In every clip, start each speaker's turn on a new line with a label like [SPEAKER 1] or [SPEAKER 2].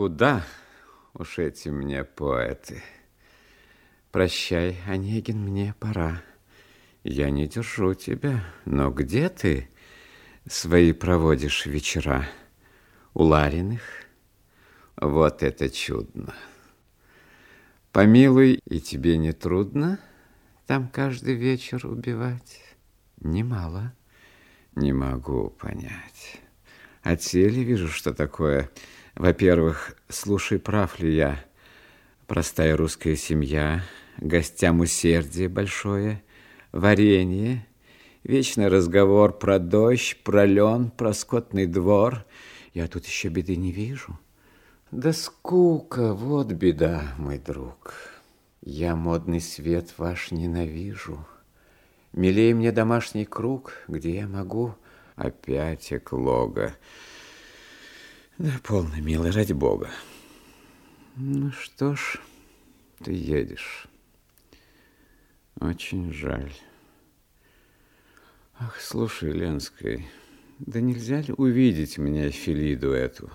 [SPEAKER 1] Куда уж эти мне поэты? Прощай, Онегин, мне пора. Я не держу тебя, но где ты свои проводишь вечера? У Лариных? Вот это чудно. Помилуй, и тебе не трудно там каждый вечер убивать? Немало. Не могу понять. От теле вижу, что такое. Во-первых, слушай, прав ли я? Простая русская семья, гостям усердие большое, варенье, вечный разговор про дождь, про лен, про скотный двор. Я тут еще беды не вижу. Да скука, вот беда, мой друг. Я модный свет ваш ненавижу. Милее мне домашний круг, где я могу опять эклога. Да полно, милый, ради бога. Ну что ж, ты едешь. Очень жаль. Ах, слушай, Ленская, да нельзя ли увидеть мне Филиду эту?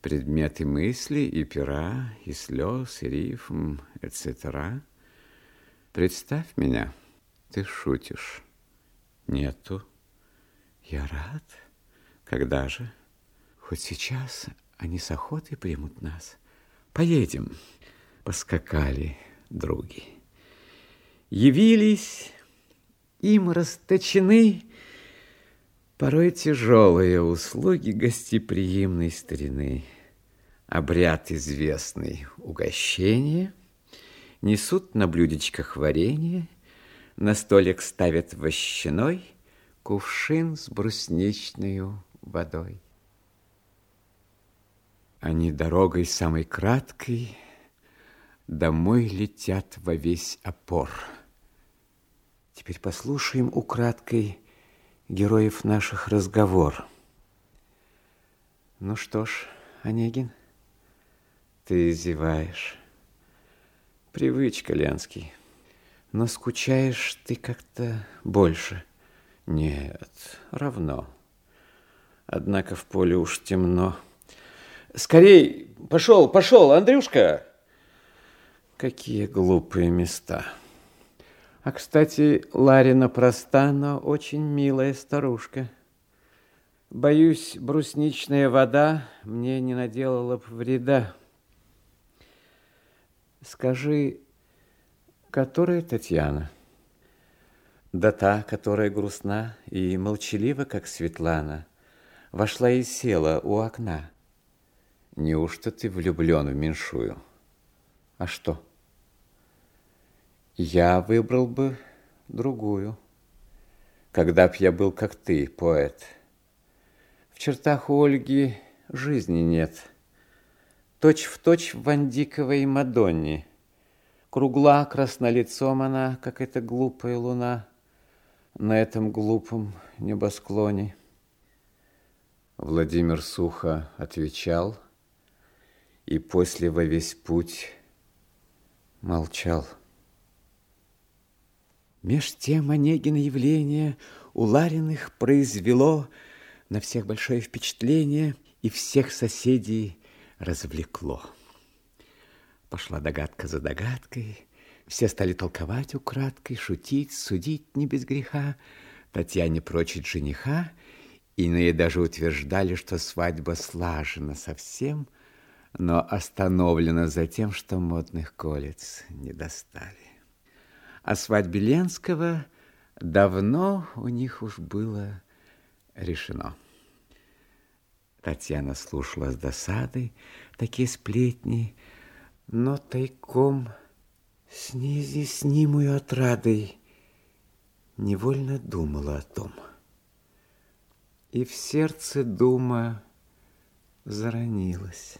[SPEAKER 1] Предметы мысли и пера, и слез, и рифм, etc. Представь меня, ты шутишь. Нету. Я рад. Когда же? Хоть сейчас они с охотой примут нас. Поедем. Поскакали други. Явились, им расточены порой тяжелые услуги гостеприимной старины. Обряд известный угощение, несут на блюдечках варенье, на столик ставят вощаной кувшин с брусничной водой. Они дорогой самой краткой домой летят во весь опор. Теперь послушаем украдкой героев наших разговор. Ну что ж, Онегин, ты зеваешь. Привычка, Ленский. Но скучаешь ты как-то больше. Нет, равно. Однако в поле уж темно. Скорей, пошел, пошел, Андрюшка. Какие глупые места. А, кстати, Ларина проста, но очень милая старушка. Боюсь, брусничная вода мне не наделала бы вреда. Скажи, которая Татьяна? Да та, которая грустна и молчалива, как Светлана, вошла и села у окна. Неужто ты влюблен в меньшую? А что? Я выбрал бы другую, когда б я был как ты, поэт. В чертах у Ольги жизни нет. Точь в точь в Вандиковой Мадонне. Кругла краснолицом она, как эта глупая луна на этом глупом небосклоне. Владимир сухо отвечал – и после во весь путь молчал. Меж тем Онегина явление у Лариных произвело на всех большое впечатление и всех соседей развлекло. Пошла догадка за догадкой, все стали толковать украдкой, шутить, судить не без греха, Татьяне прочить жениха, иные даже утверждали, что свадьба слажена совсем – но остановлено за тем, что модных колец не достали. О свадьбе Ленского давно у них уж было решено. Татьяна слушала с досадой такие сплетни, но тайком с неизъяснимую отрадой невольно думала о том. И в сердце дума заронилась.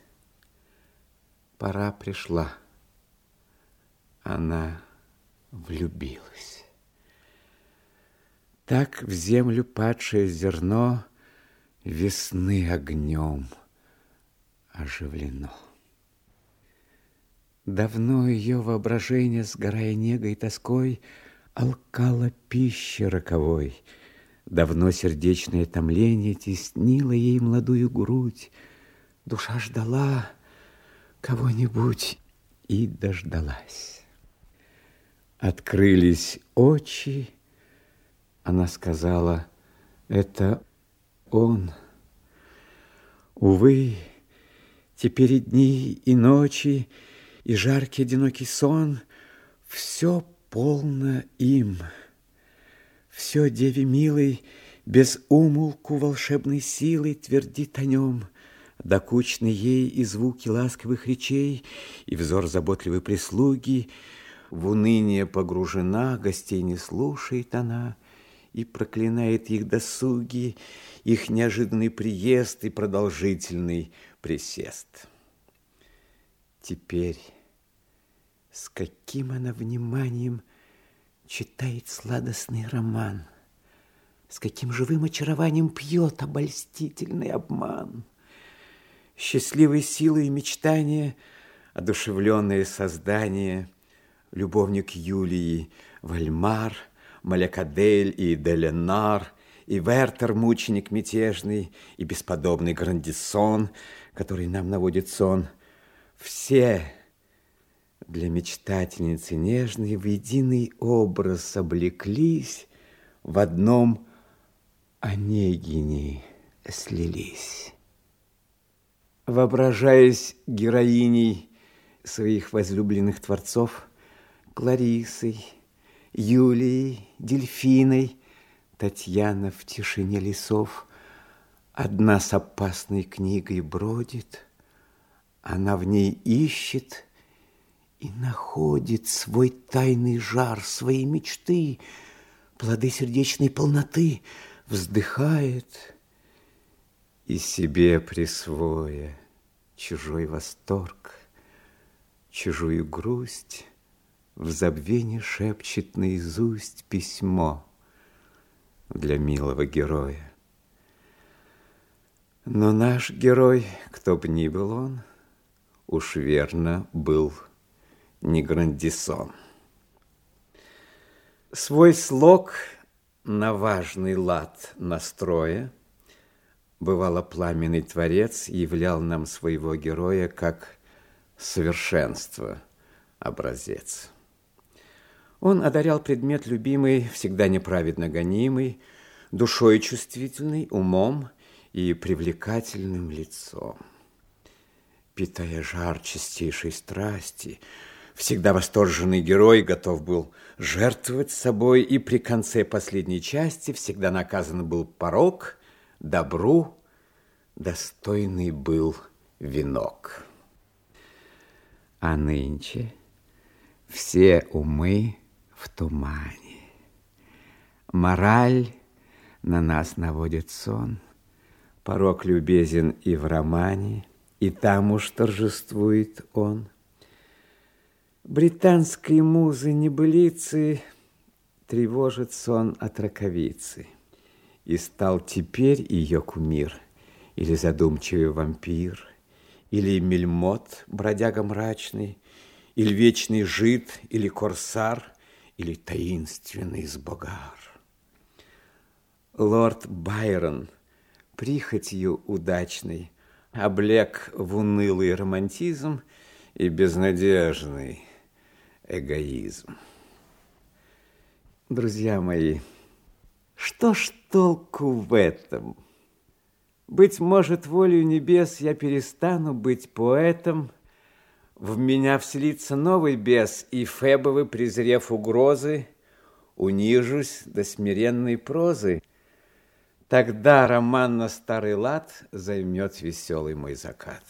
[SPEAKER 1] Пора пришла. Она влюбилась. Так в землю падшее зерно весны огнем оживлено. Давно ее воображение, сгорая негой и тоской, алкало пищи роковой. Давно сердечное томление теснило ей молодую грудь. Душа ждала, кого-нибудь и дождалась. Открылись очи, она сказала, это он. Увы, теперь и дни, и ночи, и жаркий одинокий сон, все полно им. Все деве милой, без умолку волшебной силой твердит о нем, докучны ей и звуки ласковых речей, и взор заботливой прислуги, в уныние погружена, гостей не слушает она, и проклинает их досуги, их неожиданный приезд и продолжительный присест. Теперь с каким она вниманием читает сладостный роман, с каким живым очарованием пьет обольстительный обман. Счастливой силой мечтания, одушевленное создание, любовник Юлии Вальмар – Малякадель и Деленар, и Вертер, мученик мятежный, и бесподобный Грандисон, который нам наводит сон. Все для мечтательницы нежной в единый образ облеклись, в одном Онегине слились. Воображаясь героиней своих возлюбленных творцов, Кларисой, Юлией, Дельфиной, Татьяна в тишине лесов Одна с опасной книгой бродит, Она в ней ищет и находит Свой тайный жар, свои мечты, Плоды сердечной полноты, Вздыхает и себе присвоя Чужой восторг, чужую грусть, в забвении шепчет наизусть письмо для милого героя. Но наш герой, кто б ни был он, уж верно был не Грандисон. Свой слог на важный лад настроя, бывало пламенный творец являл нам своего героя как совершенство образец. Он одарял предмет любимый, всегда неправедно гонимый, душой чувствительной, умом и привлекательным лицом. Питая жар чистейшей страсти, всегда восторженный герой готов был жертвовать собой, и при конце последней части всегда наказан был порог, добру достойный был венок. А нынче все умы в тумане. Мораль на нас наводит сон. Порог любезен и в романе, и там уж торжествует он. Британской музы небылицы тревожит сон от раковицы. И стал теперь ее кумир, или задумчивый вампир, или мельмот, бродяга мрачный, или вечный жид, или корсар – или таинственный сбогар. Лорд Байрон, прихотью удачный, облег в унылый романтизм и безнадежный эгоизм. Друзья мои, что ж толку в этом? Быть может, волею небес я перестану быть поэтом – в меня вселится новый бес, и Фебовы, презрев угрозы, унижусь до смиренной прозы. Тогда роман на старый лад займет веселый мой закат.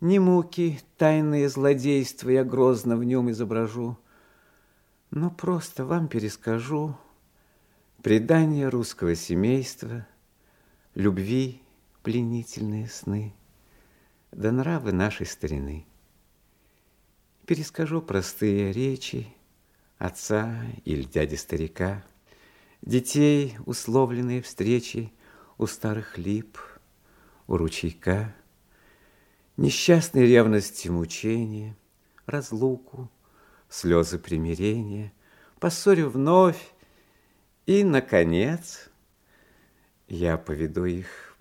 [SPEAKER 1] Не муки, тайные злодейства я грозно в нем изображу, но просто вам перескажу предание русского семейства, любви пленительные сны, да нравы нашей старины. Перескажу простые речи отца или дяди-старика, Детей, условленные встречи у старых лип, у ручейка, Несчастной ревности мучения, разлуку, слезы примирения, Поссорю вновь, и, наконец, Я поведу их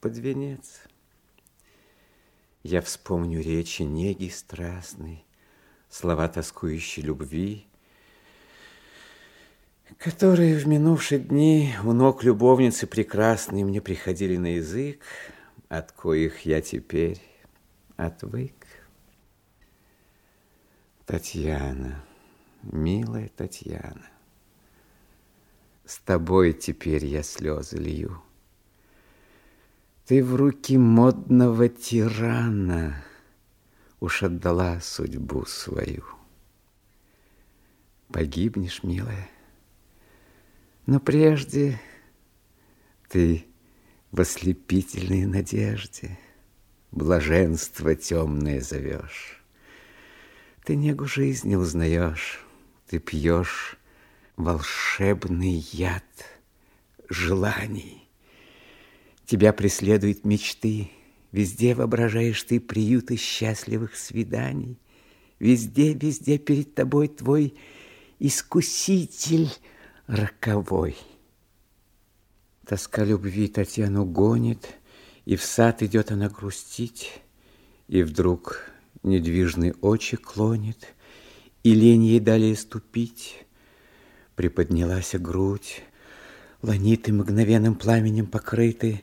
[SPEAKER 1] под венец. Я вспомню речи неги страстной, Слова тоскующей любви, Которые в минувшие дни У ног любовницы прекрасной Мне приходили на язык, От коих я теперь отвык. Татьяна, милая Татьяна, С тобой теперь я слезы лью. Ты в руки модного тирана Уж отдала судьбу свою. Погибнешь, милая, но прежде Ты в ослепительной надежде Блаженство темное зовешь. Ты негу жизни узнаешь, Ты пьешь волшебный яд желаний. Тебя преследуют мечты, Везде воображаешь ты приюты счастливых свиданий. Везде, везде перед тобой твой искуситель роковой. Тоска любви Татьяну гонит, И в сад идет она грустить, И вдруг недвижные очи клонит, И лень ей далее ступить. Приподнялась грудь, ланиты мгновенным пламенем покрыты,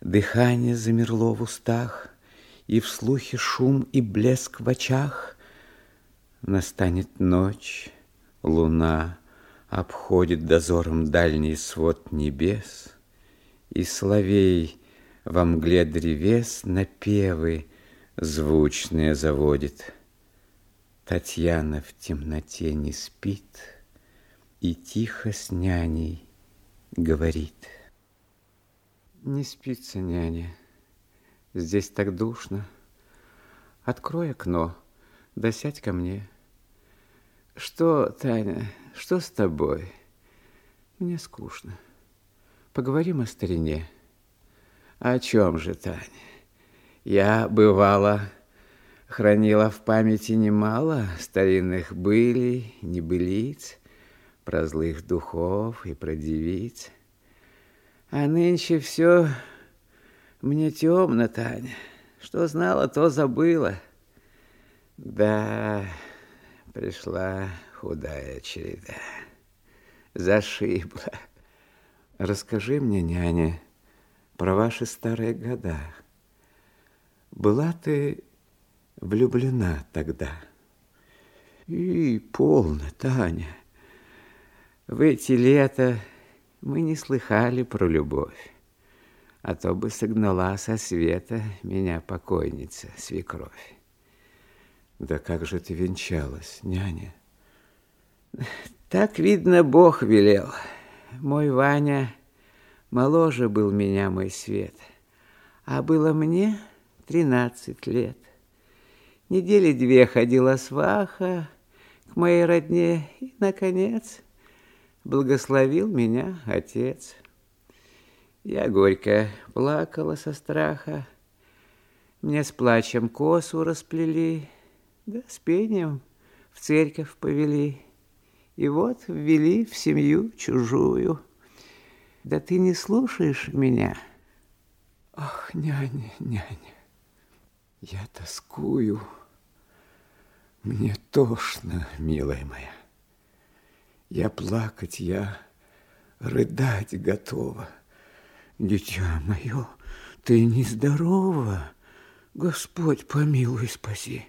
[SPEAKER 1] Дыхание замерло в устах, И в слухе шум и блеск в очах. Настанет ночь, луна Обходит дозором дальний свод небес, И соловей во мгле древес Напевы звучные заводит. Татьяна в темноте не спит И тихо с няней говорит — не спится, няня. Здесь так душно. Открой окно, да сядь ко мне. Что, Таня, что с тобой? Мне скучно. Поговорим о старине. О чем же, Таня? Я, бывала, хранила в памяти немало старинных былей, небылиц, про злых духов и про девиц. А нынче все мне темно, Таня. Что знала, то забыла. Да, пришла худая череда. Зашибла. Расскажи мне, няня, про ваши старые года. Была ты влюблена тогда? И полно, Таня. В эти лета мы не слыхали про любовь, а то бы согнала со света меня покойница, свекровь. Да как же ты венчалась, няня? Так, видно, Бог велел. Мой Ваня моложе был меня, мой свет, а было мне тринадцать лет. Недели две ходила сваха к моей родне, и, наконец, благословил меня отец. Я горько плакала со страха, мне с плачем косу расплели, да с пением в церковь повели. И вот ввели в семью чужую. Да ты не слушаешь меня. Ах, няня, няня, я тоскую. Мне тошно, милая моя. Я плакать, я рыдать готова. Дитя мое, ты нездорова. Господь, помилуй, спаси.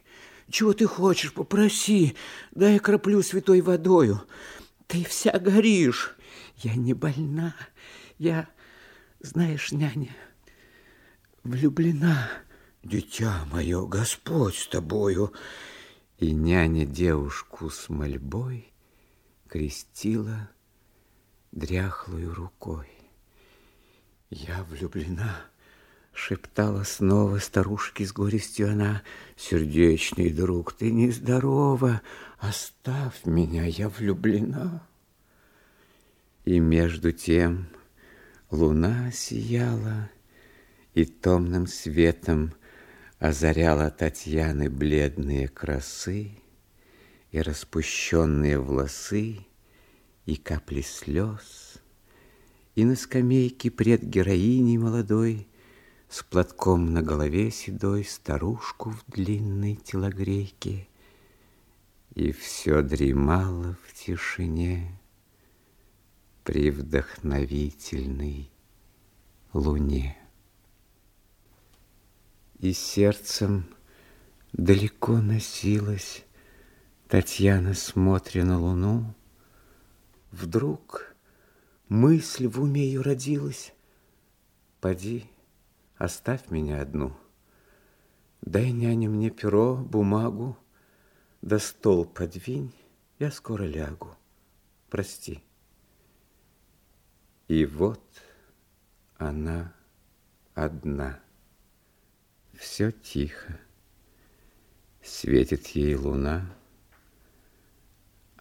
[SPEAKER 1] Чего ты хочешь, попроси. Дай краплю святой водою. Ты вся горишь. Я не больна. Я, знаешь, няня, влюблена. Дитя мое, Господь с тобою. И няня девушку с мольбой крестила дряхлую рукой. Я влюблена, шептала снова старушке с горестью она. Сердечный друг, ты нездорова, оставь меня, я влюблена. И между тем луна сияла и томным светом озаряла Татьяны бледные красы, и распущенные волосы, и капли слез, и на скамейке пред героиней молодой с платком на голове седой, старушку в длинной телогрейке, и все дремало в тишине при вдохновительной луне. И сердцем далеко носилась Татьяна, смотря на луну. Вдруг мысль в уме ее родилась. Поди, оставь меня одну. Дай, няня, мне перо, бумагу, да стол подвинь, я скоро лягу. Прости. И вот она одна. Все тихо. Светит ей луна.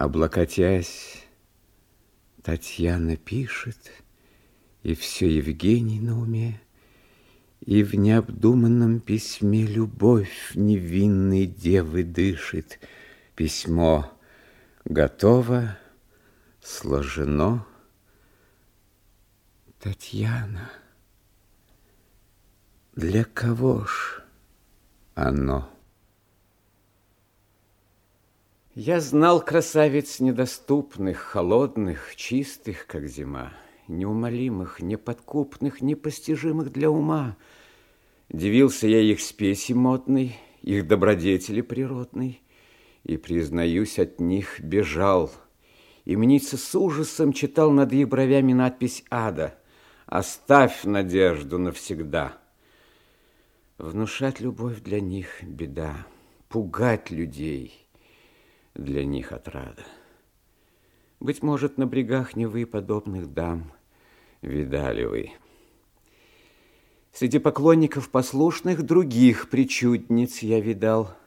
[SPEAKER 1] Облокотясь, Татьяна пишет, И все Евгений на уме, И в необдуманном письме Любовь невинной девы дышит. Письмо готово, сложено, Татьяна, для кого ж оно? Я знал красавиц недоступных, холодных, чистых, как зима, неумолимых, неподкупных, непостижимых для ума. Дивился я их спеси модной, их добродетели природной, и, признаюсь, от них бежал – и мнится с ужасом читал над их бровями надпись «Ада». «Оставь надежду навсегда». Внушать любовь для них беда, пугать людей для них отрада. Быть может, на брегах Невы подобных дам видали вы. Среди поклонников послушных других причудниц я видал –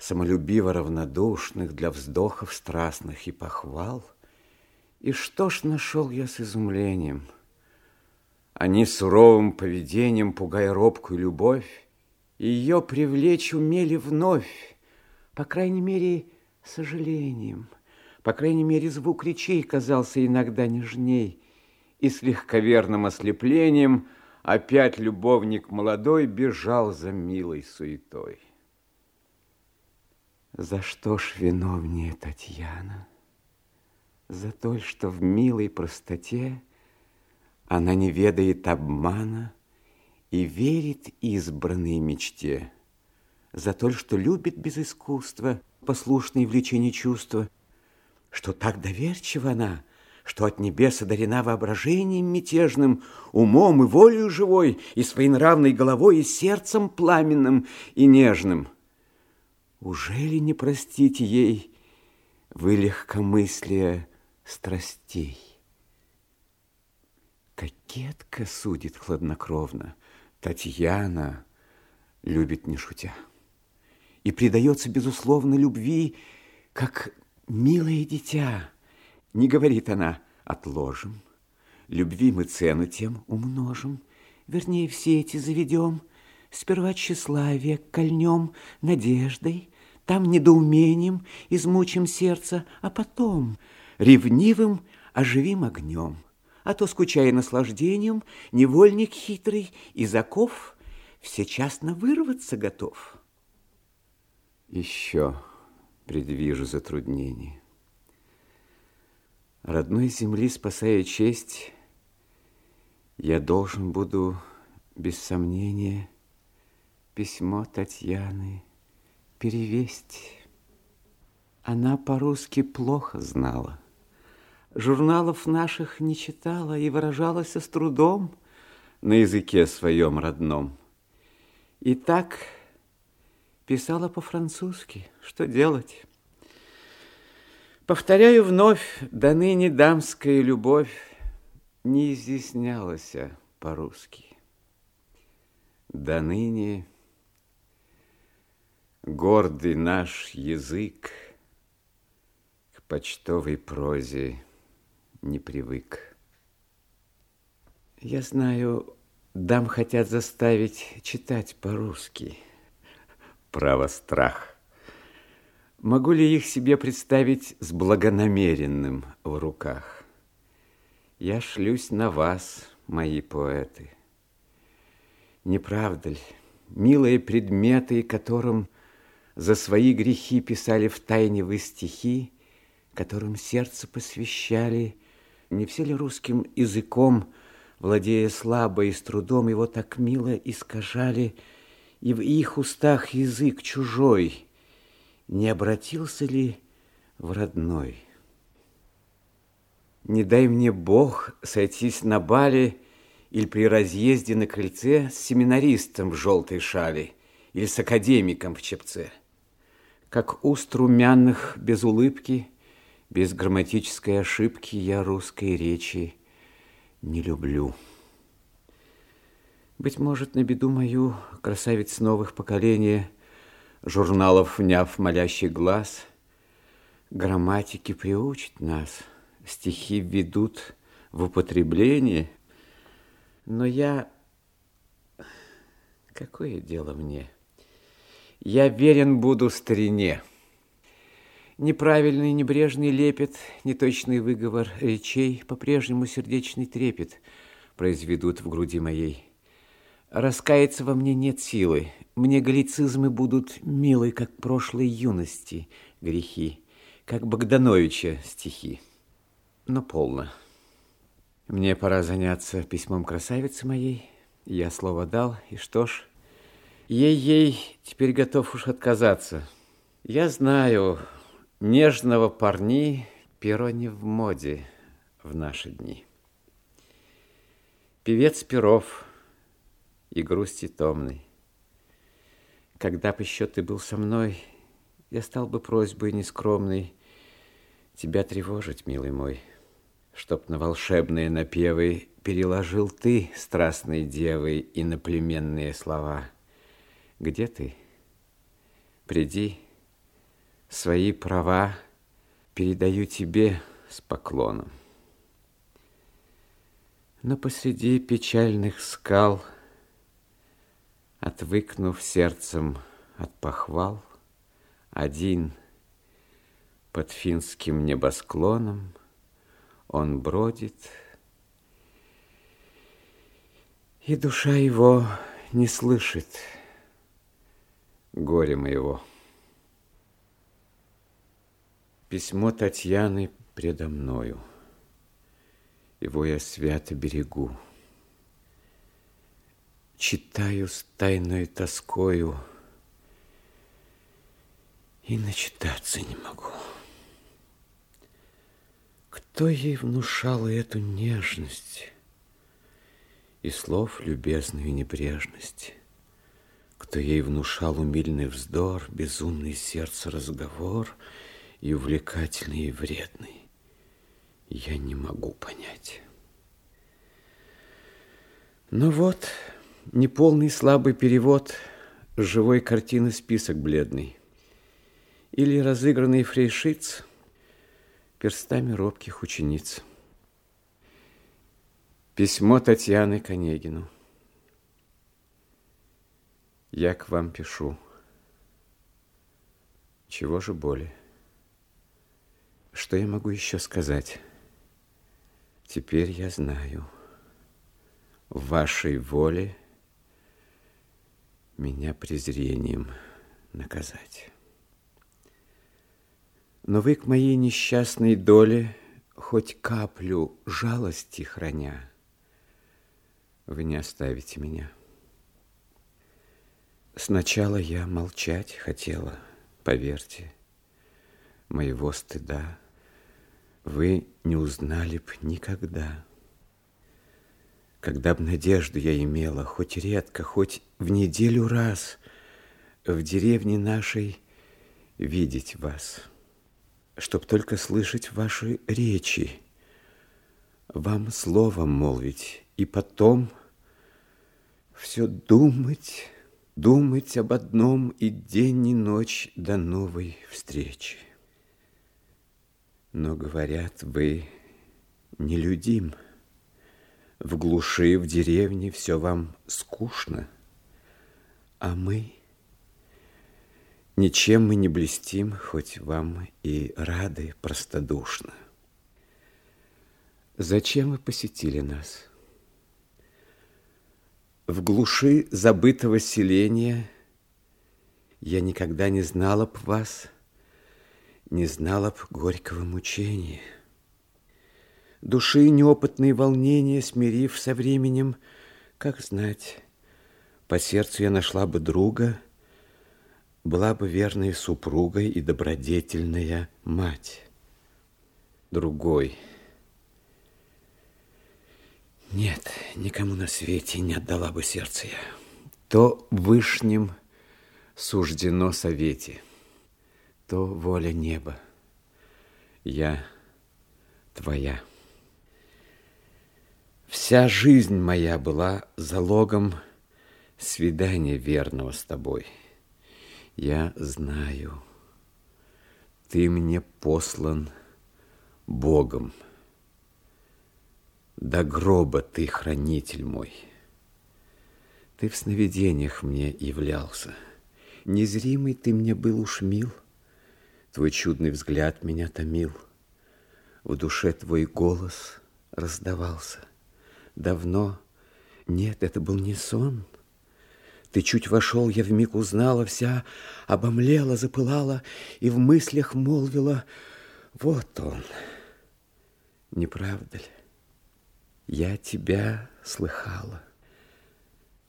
[SPEAKER 1] самолюбиво равнодушных для вздохов страстных и похвал. И что ж нашел я с изумлением? Они суровым поведением, пугая робкую любовь, ее привлечь умели вновь, по крайней мере, сожалением. По крайней мере, звук речей казался иногда нежней, и с легковерным ослеплением опять любовник молодой бежал за милой суетой. За что ж виновнее Татьяна? За то, что в милой простоте Она не ведает обмана И верит избранной мечте. За то, что любит без искусства Послушные влечения чувства, Что так доверчива она, Что от небес одарена воображением мятежным, Умом и волею живой, И своей нравной головой, И сердцем пламенным и нежным — Ужели не простите ей вы легкомыслие страстей? Кокетка судит хладнокровно, Татьяна любит не шутя и предается, безусловно, любви, как милое дитя. Не говорит она, отложим, любви мы цену тем умножим, вернее, все эти заведем, сперва тщеславие кольнем надеждой, там недоумением измучим сердце, а потом ревнивым оживим огнем. А то, скучая наслаждением, невольник хитрый из оков всечасно вырваться готов. Еще предвижу затруднение. Родной земли, спасая честь, я должен буду, без сомнения, письмо Татьяны перевесть. Она по-русски плохо знала. Журналов наших не читала и выражалась с трудом на языке своем родном. И так писала по-французски. Что делать? Повторяю вновь, до ныне дамская любовь не изъяснялась по-русски. До ныне Гордый наш язык к почтовой прозе не привык. Я знаю, дам хотят заставить читать по-русски. Право страх. Могу ли их себе представить с благонамеренным в руках? Я шлюсь на вас, мои поэты. Не правда ли, милые предметы, которым за свои грехи писали в тайне вы стихи, которым сердце посвящали, не все ли русским языком, владея слабо и с трудом, его так мило искажали, и в их устах язык чужой не обратился ли в родной? Не дай мне Бог сойтись на бале или при разъезде на крыльце с семинаристом в желтой шали или с академиком в чепце. Как уст румяных без улыбки, без грамматической ошибки я русской речи не люблю. Быть может, на беду мою красавиц новых поколения, журналов вняв молящий глаз, грамматики приучит нас, стихи введут в употребление, но я... Какое дело мне? Я верен буду старине. Неправильный, небрежный лепет, неточный выговор речей, по-прежнему сердечный трепет произведут в груди моей. Раскаяться во мне нет силы. Мне галлицизмы будут милы, как прошлой юности грехи, как Богдановича стихи. Но полно. Мне пора заняться письмом красавицы моей. Я слово дал, и что ж, ей-ей теперь готов уж отказаться. Я знаю, нежного парни перо не в моде в наши дни. Певец Перов — и грусти томной. Когда бы еще ты был со мной, я стал бы просьбой нескромной тебя тревожить, милый мой, чтоб на волшебные напевы переложил ты, страстной девой, иноплеменные слова. Где ты? Приди, свои права передаю тебе с поклоном. Но посреди печальных скал — Отвыкнув сердцем от похвал, Один под финским небосклоном Он бродит, И душа его не слышит горя моего. Письмо Татьяны предо мною, Его я свято берегу. Читаю с тайной тоскою И начитаться не могу. Кто ей внушал эту нежность И слов любезную небрежность? Кто ей внушал умильный вздор, Безумный сердце разговор И увлекательный и вредный? Я не могу понять. Ну вот, Неполный слабый перевод живой картины список бледный. Или разыгранный фрейшиц перстами робких учениц. Письмо Татьяны Конегину. Я к вам пишу. Чего же более? Что я могу еще сказать? Теперь я знаю. В вашей воле меня презрением наказать. Но вы к моей несчастной доле хоть каплю жалости храня, вы не оставите меня. Сначала я молчать хотела, поверьте, моего стыда вы не узнали б никогда. Когда б надежду я имела, хоть редко, хоть в неделю раз, в деревне нашей видеть вас, чтоб только слышать ваши речи, вам словом молвить, и потом все думать, думать об одном и день, и ночь до новой встречи. Но, говорят, вы нелюдим, — в глуши, в деревне все вам скучно, а мы... Ничем мы не блестим, хоть вам и рады простодушно. Зачем вы посетили нас? В глуши забытого селения Я никогда не знала б вас, Не знала б горького мучения. Души неопытные волнения, Смирив со временем, как знать, По сердцу я нашла бы друга, Была бы верной супругой И добродетельная мать. Другой — нет, никому на свете не отдала бы сердце я. То вышним суждено совете, то воля неба. Я твоя. Вся жизнь моя была залогом свидания верного с тобой. Я знаю, ты мне послан Богом. До гроба ты, хранитель мой. Ты в сновидениях мне являлся. Незримый ты мне был уж мил, Твой чудный взгляд меня томил. В душе твой голос раздавался. Давно, нет, это был не сон. Ты чуть вошел, я вмиг узнала, Вся обомлела, запылала И в мыслях молвила, вот он, не правда ли? Я тебя слыхала.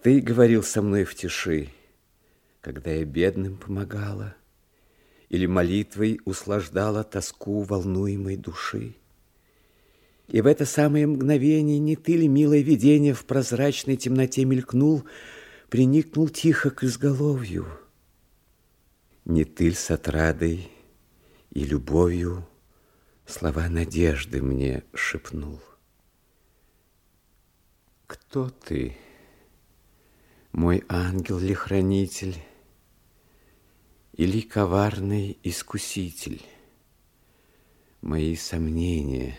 [SPEAKER 1] Ты говорил со мной в тиши, Когда я бедным помогала, Или молитвой услаждала Тоску волнуемой души. И в это самое мгновение Не ты ли, милое видение, В прозрачной темноте мелькнул, Приникнул тихо к изголовью? Не ты ль с отрадой и любовью Слова надежды мне шепнул? Кто ты, мой ангел ли хранитель, Или коварный искуситель? Мои сомнения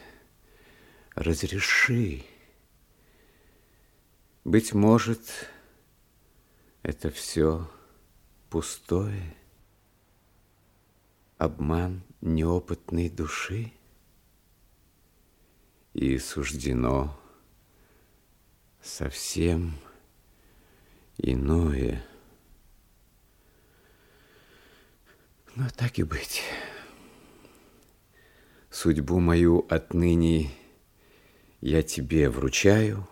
[SPEAKER 1] разреши. Быть может, это все пустое, Обман неопытной души, И суждено совсем иное. Но так и быть. Судьбу мою отныне я тебе вручаю,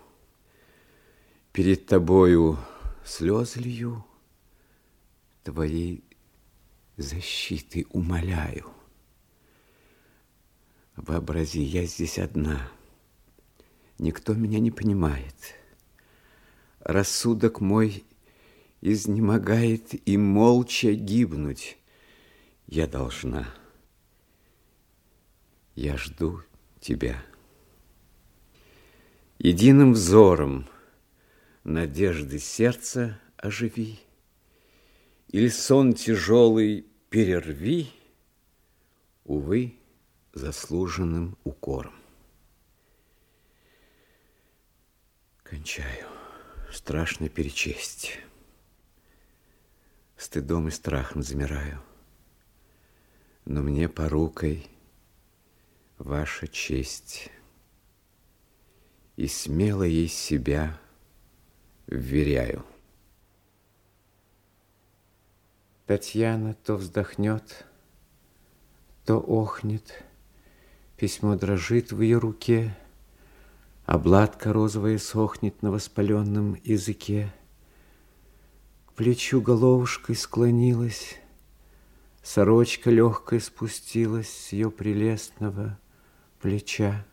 [SPEAKER 1] Перед тобою слезы лью, Твоей защиты умоляю. Вообрази, я здесь одна, Никто меня не понимает — рассудок мой изнемогает и молча гибнуть я должна. Я жду тебя. Единым взором надежды сердца оживи, Или сон тяжелый перерви, Увы, заслуженным укором. Кончаю страшно перечесть. Стыдом и страхом замираю. Но мне порукой ваша честь, И смело ей себя вверяю. Татьяна то вздохнет, то охнет, Письмо дрожит в ее руке — Обладка розовая сохнет на воспаленном языке. К плечу головушкой склонилась, Сорочка легкая спустилась с ее прелестного плеча.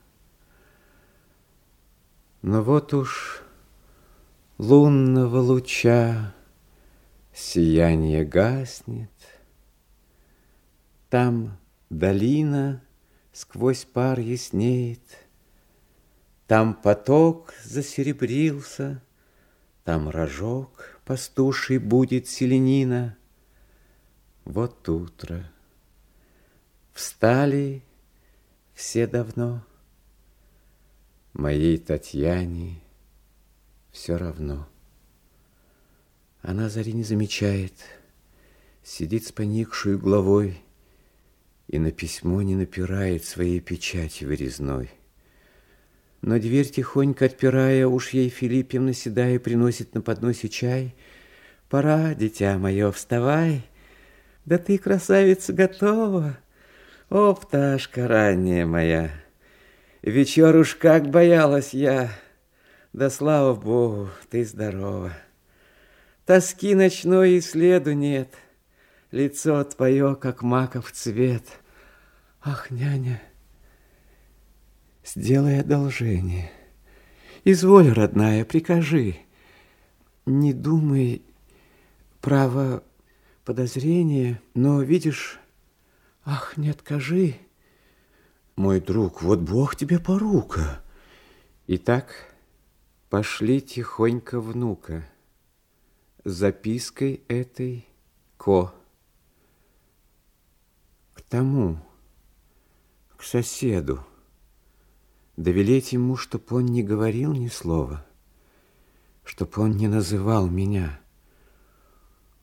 [SPEAKER 1] Но вот уж лунного луча Сияние гаснет, Там долина сквозь пар яснеет — там поток засеребрился, Там рожок пастуший будет селенина. Вот утро. Встали все давно. Моей Татьяне все равно. Она зари не замечает, Сидит с поникшей головой И на письмо не напирает Своей печати вырезной. Но дверь тихонько отпирая, уж ей Филиппьевна седая приносит на подносе чай. Пора, дитя мое, вставай. Да ты, красавица, готова. О, пташка ранняя моя, вечер уж как боялась я. Да слава Богу, ты здорова. Тоски ночной и следу нет. Лицо твое, как маков цвет. Ах, няня, сделай одолжение. Изволь, родная, прикажи. Не думай, право, подозрение, но, видишь, ах, не откажи. Мой друг, вот Бог тебе порука. Итак, пошли тихонько внука запиской этой Ко. К тому, к соседу, довелеть ему, чтоб он не говорил ни слова, чтоб он не называл меня.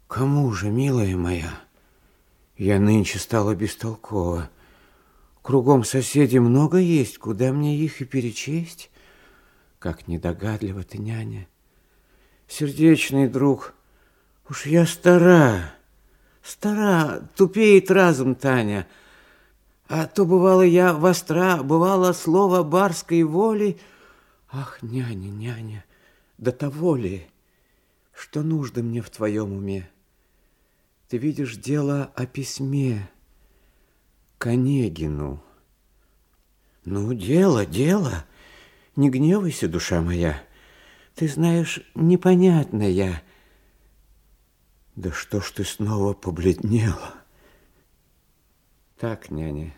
[SPEAKER 1] Кому же, милая моя? Я нынче стала бестолкова. Кругом соседей много есть, куда мне их и перечесть? Как недогадлива ты, няня. Сердечный друг, уж я стара, стара, тупеет разум, Таня. А то бывало я востра, бывало слово барской воли. Ах, няня, няня, до того ли, что нужда мне в твоем уме? Ты видишь дело о письме к Онегину. Ну, дело, дело. Не гневайся, душа моя. Ты знаешь, непонятно я. Да что ж ты снова побледнела? Так, няня,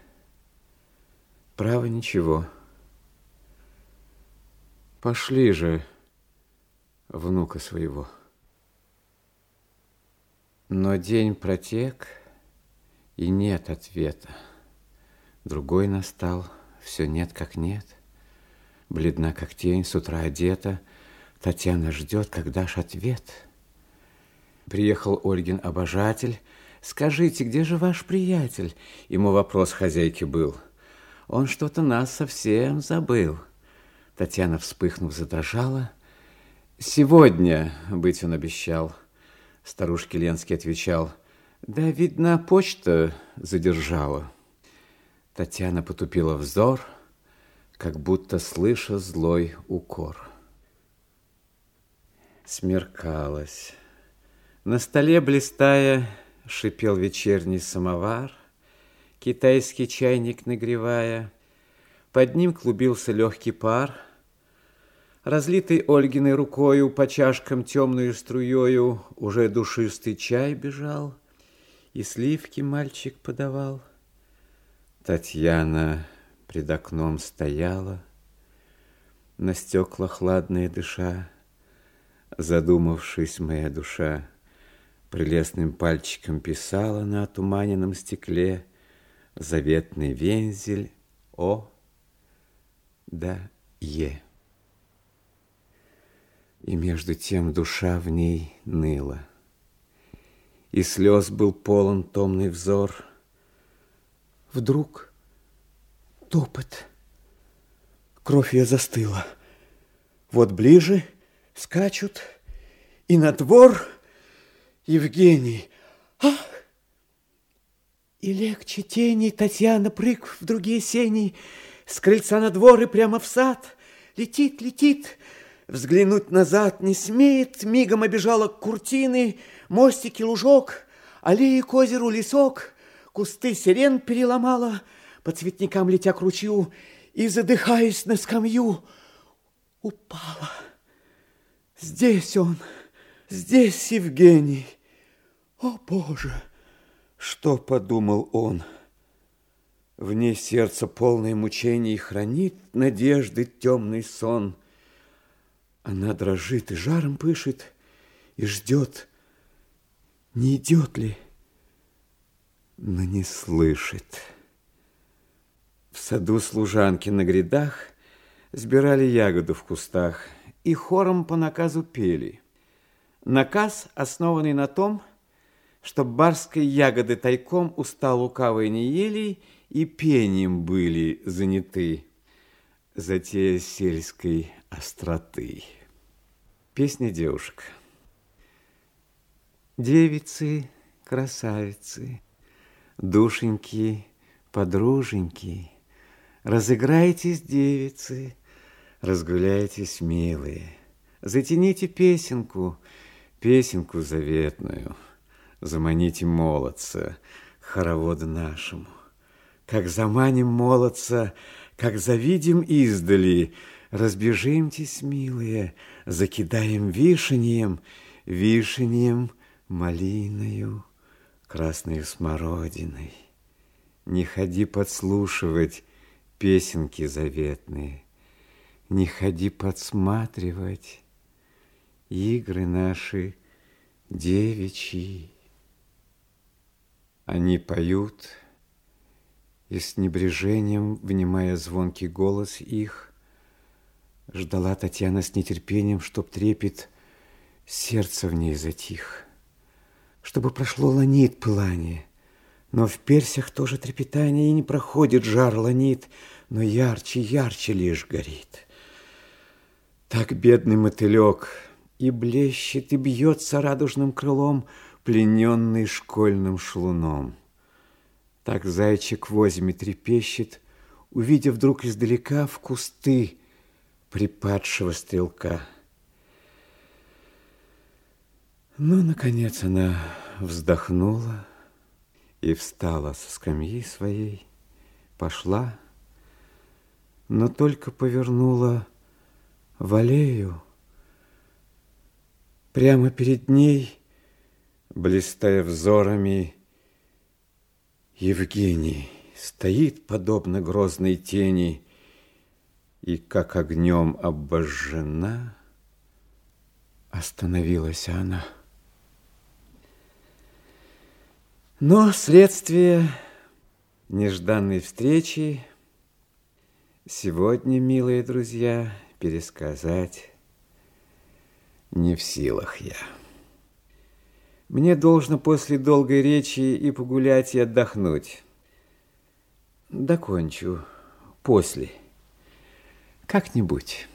[SPEAKER 1] право ничего. Пошли же внука своего. Но день протек, и нет ответа. Другой настал, все нет как нет. Бледна, как тень, с утра одета — Татьяна ждет, когда ж ответ. Приехал Ольгин обожатель. Скажите, где же ваш приятель? Ему вопрос хозяйки был. Он что-то нас совсем забыл. Татьяна, вспыхнув, задрожала. Сегодня быть он обещал. Старушке Ленский отвечал. Да, видно, почта задержала. Татьяна потупила взор, как будто слыша злой укор. Смеркалось. На столе, блистая, шипел вечерний самовар, китайский чайник нагревая. Под ним клубился легкий пар. Разлитый Ольгиной рукою по чашкам темную струею уже душистый чай бежал, и сливки мальчик подавал. Татьяна пред окном стояла, на стекла хладные дыша, Задумавшись, моя душа Прелестным пальчиком писала На отуманенном стекле Заветный вензель О да Е. И между тем душа в ней ныла. И слез был полон томный взор. Вдруг топот. Кровь ее застыла. Вот ближе — скачут, и на двор Евгений. Ах! И легче тени Татьяна, прыг в другие сени, С крыльца на двор и прямо в сад. Летит, летит, взглянуть назад не смеет, Мигом обежала куртины, мостики, лужок, Аллеи к озеру, лесок, Кусты сирен переломала, По цветникам летя к ручью, И, задыхаясь на скамью, упала. Здесь он, здесь Евгений. О, Боже! Что подумал он? В ней сердце полное мучений хранит надежды темный сон. Она дрожит и жаром пышет, и ждет, не идет ли, но не слышит. В саду служанки на грядах сбирали ягоду в кустах – и хором по наказу пели. Наказ, основанный на том, что барской ягоды тайком уста лукавой не ели и пением были заняты. затея сельской остроты. Песня девушек. Девицы, красавицы, душеньки, подруженьки, разыграйтесь, девицы, разгуляйтесь, милые, затяните песенку, песенку заветную, заманите молодца, хоровода нашему. Как заманим молодца, как завидим издали, разбежимтесь, милые, закидаем вишеньем, вишеньем, малиною, красной смородиной. Не ходи подслушивать песенки заветные, не ходи подсматривать игры наши девичьи. Они поют, и с небрежением, внимая звонкий голос их, ждала Татьяна с нетерпением, чтоб трепет сердце в ней затих чтобы прошло ланит пылание. Но в персях тоже трепетание, и не проходит жар ланит, но ярче, ярче лишь горит. Так бедный мотылек и блещет, и бьется радужным крылом, плененный школьным шлуном. Так зайчик возьме трепещет, увидев вдруг издалека в кусты припадшего стрелка. Ну, наконец, она вздохнула и встала со скамьи своей, пошла, но только повернула в аллею. Прямо перед ней, блистая взорами, Евгений стоит, подобно грозной тени, и, как огнем обожжена, остановилась она. Но следствие нежданной встречи сегодня, милые друзья, пересказать не в силах я. Мне должно после долгой речи и погулять, и отдохнуть. Докончу после. Как-нибудь.